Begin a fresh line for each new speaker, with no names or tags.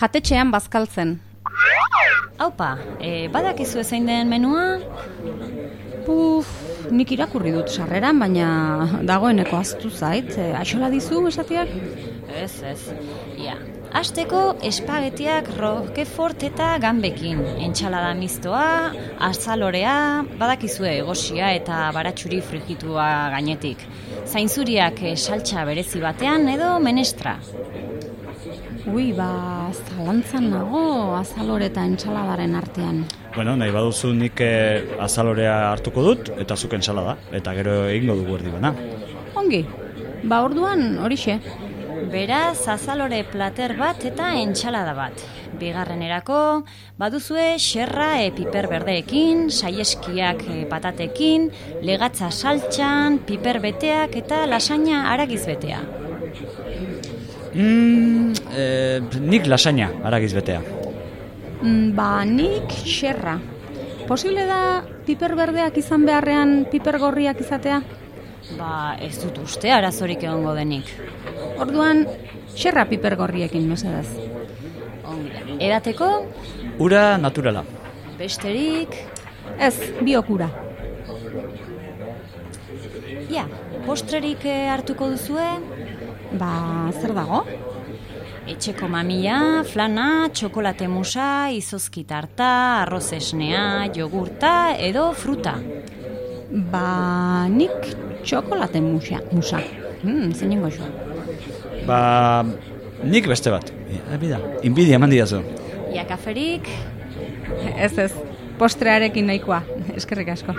jatetxean bazkaltzen.
Haupa, e, badakizu ezein den menua?
Puf, nik irakurri dut sarreran, baina dagoeneko aztu zait. E, Aixola dizu, esatiak?
Ez, ez. Ja. Azteko espagetiak rokefort eta gambekin. Entxalada mistoa, azalorea, badakizue egosia eta baratxuri frigitua gainetik. Zainzuriak eh, saltxa berezi batean edo menestra.
Ui, ba, zalantzan nago azalore eta entxaladaren artean.
Bueno, nahi baduzu nik eh, azalorea hartuko dut eta zuk entsalada eta gero egingo dugu erdi bana.
Ongi, ba orduan horixe.
Beraz, azalore plater bat eta entxalada bat. Bigarrenerako, baduzue xerra e piper berdeekin, saieskiak e, patatekin, legatza saltxan, piper beteak eta lasaina aragiz betea.
Mm, eh, nik lasaina, aragiz betea.
Mm, Ba, nik xerra. Posible da piper berdeak izan beharrean piper gorriak izatea?
Ba, ez dut uste arazorik egongo denik.
Orduan, xerra piper gorriekin mesedez.
Ongi. Edateko,
Ura naturala.
besterik,
Ez, biokura.
ja, postrerik eh, hartuko duzue,
Ba, zer dago?
etxeko mamila, flana, txokolate musa, izozki tarta, arroz esnea, jogurta edo fruta.
Ba, nik txokolate musa. musa. Hmm, zein nengo jo.
Ba, nik beste bat. Ja, bida, inbidia eman didazu.
Ja, kaferik,
Ez ez, postrearekin nahikoa. Eskerrik asko.